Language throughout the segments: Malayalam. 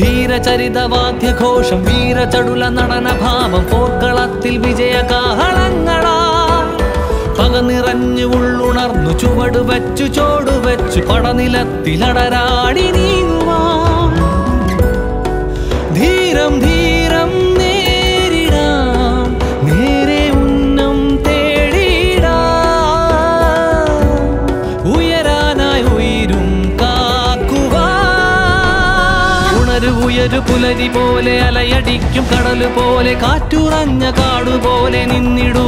ധീരചരിതവാദ്യഘോഷം വീരചടുല നടനഭാവം പോർക്കളത്തിൽ വിജയകാഹളങ്ങളാ. പക നിറഞ്ഞു ഉള്ളുണർന്നു ചുവടുവച്ചു ചോടുവച്ചു ചോട് വെച്ചു പടനിലത്തിലടരാടി നീങ്ങുവാ ഉയരു പുലരി പോലെ അലയടിക്കും കടൽ പോലെ കാറ്റുറഞ്ഞ കാടുപോലെ നിന്നിടൂ.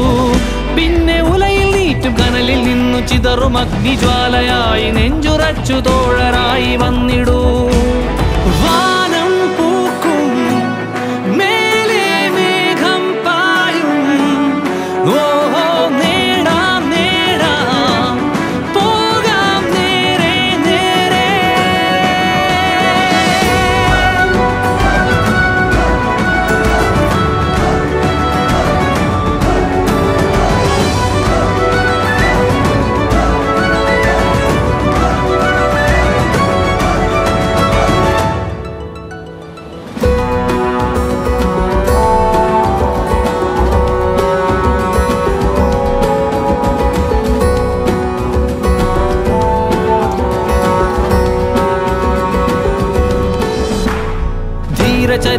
പിന്നെ ഉലയിൽ നീറ്റും കനലിൽ നിന്നു ചിതറും അഗ്നിജ്വാലയായി നെഞ്ചുറച്ചു തോഴരായി വന്നിടൂ. വാനം പൂക്കും മേലെ മേഘം പായും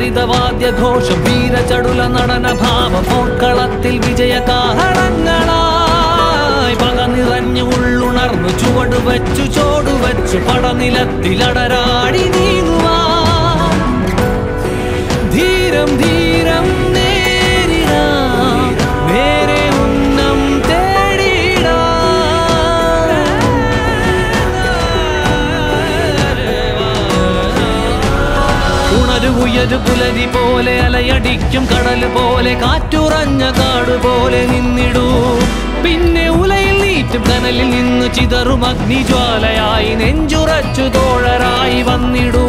ധീരചരിതവാദ്യഘോഷം വീരചടുല നടനഭാവം പോർക്കളത്തിൽ വിജയകാഹളങ്ങളായി പക നിറഞ്ഞു ഉള്ളുണർന്നു ചുവട് വെച്ചു ചോട് വെച്ചു പടനിലത്തിലടരാടി നീങ്ങുവാ ധീരം ധീരം ഉയരു പുലരി പോലെ അലയടിക്കും കടൽ പോലെ കാറ്റുറഞ്ഞ കാട് പോലെ നിന്നിടൂ. പിന്നെ ഉലയിൽ നീറ്റും കനലിൽ നിന്ന് ചിതറും അഗ്നിജ്വാലയായി നെഞ്ചുറച്ചു തോഴരായി വന്നിടൂ.